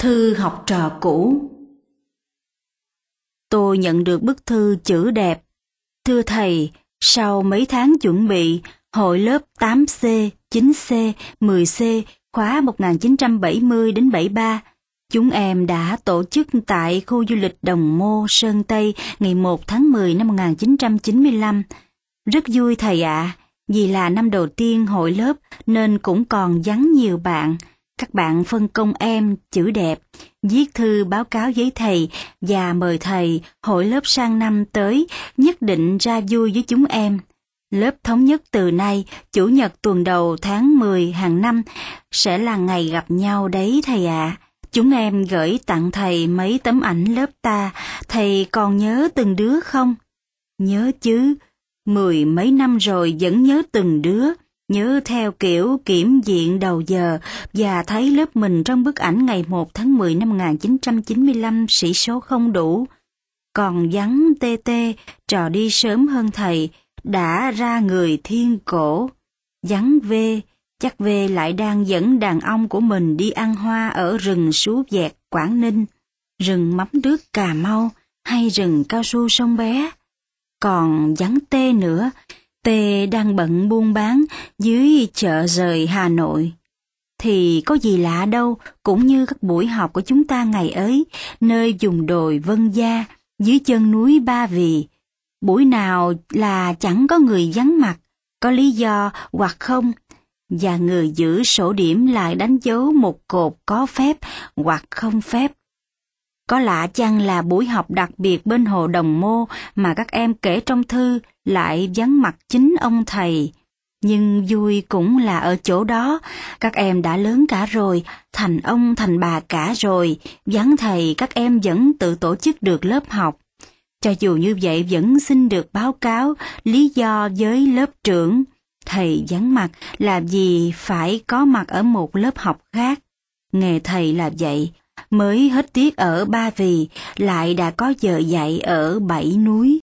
Thư học trò cũ Tôi nhận được bức thư chữ đẹp. Thưa thầy, sau mấy tháng chuẩn bị, hội lớp 8C, 9C, 10C, khóa 1970 đến 73, chúng em đã tổ chức tại khu du lịch Đồng Mô, Sơn Tây ngày 1 tháng 10 năm 1995. Rất vui thầy ạ, vì là năm đầu tiên hội lớp nên cũng còn vắng nhiều bạn. Các bạn phân công em chữ đẹp, viết thư báo cáo với thầy và mời thầy hội lớp sang năm tới nhất định ra vui với chúng em. Lớp thống nhất từ nay, Chủ nhật tuần đầu tháng 10 hàng năm sẽ là ngày gặp nhau đấy thầy ạ. Chúng em gửi tặng thầy mấy tấm ảnh lớp ta, thầy còn nhớ từng đứa không? Nhớ chứ, mười mấy năm rồi vẫn nhớ từng đứa, nhớ theo kiểu kiểm diện đầu giờ và thấy lớp mình trong bức ảnh ngày 1 tháng 10 năm 1995 sĩ số không đủ. Còn vắng tê tê, trò đi sớm hơn thầy, đã ra người thiên cổ. Vắng vê, chắc vê lại đang dẫn đàn ông của mình đi ăn hoa ở rừng sú vẹt Quảng Ninh, rừng mắm nước Cà Mau hay rừng cao su sông Bé. Còn vắng tê nữa, tê đang bận buôn bán dưới chợ rời Hà Nội. Thì có gì lạ đâu, cũng như các buổi học của chúng ta ngày ấy, nơi dùng đồi vân gia, dưới chân núi Ba Vì. Buổi nào là chẳng có người vắng mặt, có lý do hoặc không, và người giữ sổ điểm lại đánh dấu một cột có phép hoặc không phép. Có lạ chăng là buổi học đặc biệt bên hồ Đồng Mô mà các em kể trong thư lại vắng mặt chính ông thầy. Nhưng vui cũng là ở chỗ đó, các em đã lớn cả rồi, thành ông thành bà cả rồi, vắng thầy các em vẫn tự tổ chức được lớp học. Cho dù như vậy vẫn xin được báo cáo lý do với lớp trưởng. Thầy vắng mặt là vì phải có mặt ở một lớp học khác. Nghề thầy là vậy, mới hết tiết ở Ba Vì, lại đã có giờ dạy ở Bảy Núi.